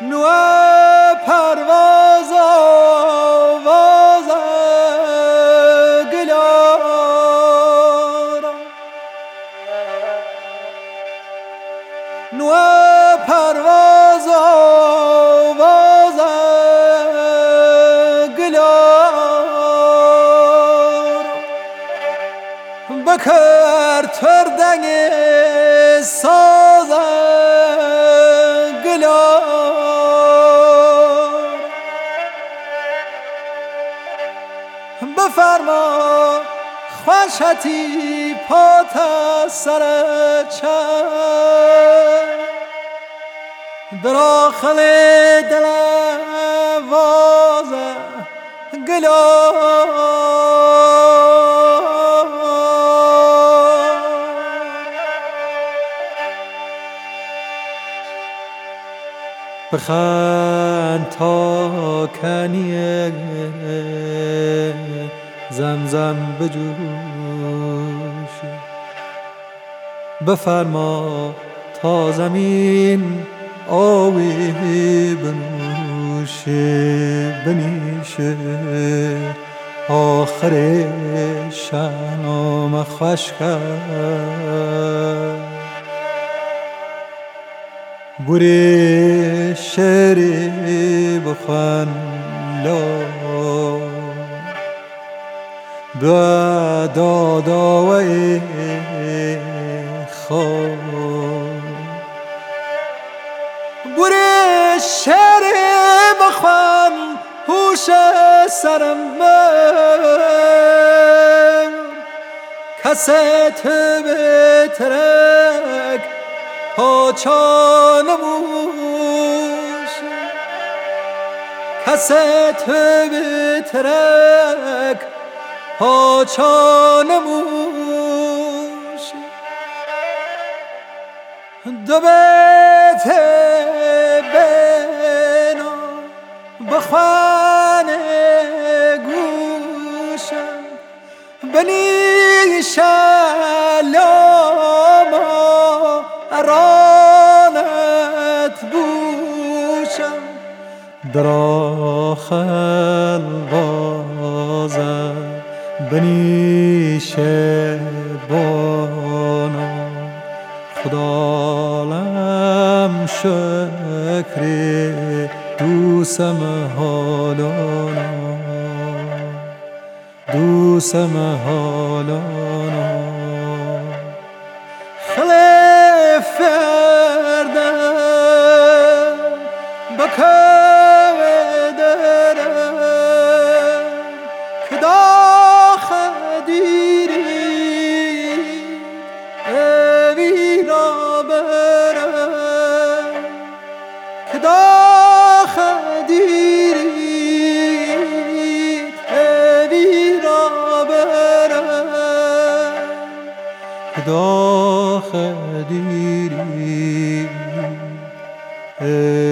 نوع پرواز آواز گلارا نوع پرواز آواز گلارا بکر تردنگ ساز بفرما خوشتی پات سر چه دراخل دلم واز گلا بخند تا کنیه. زمزم بجوش بفرما تا زمین آوی بنوشه بنیشه آخر شام خوش کرد بوری شعری بخوان به داداوی خواب بوری شعری بخوان هوش سرم کست به ترک پاچانموش کست پاچانموش دو بیت بنا بخوان گوشم. بنی شلاما رانت بوشم. در بازم بنیشه بانا خدالم شکری دوسم حالانا دوسم حالانا فردم kaderim Ey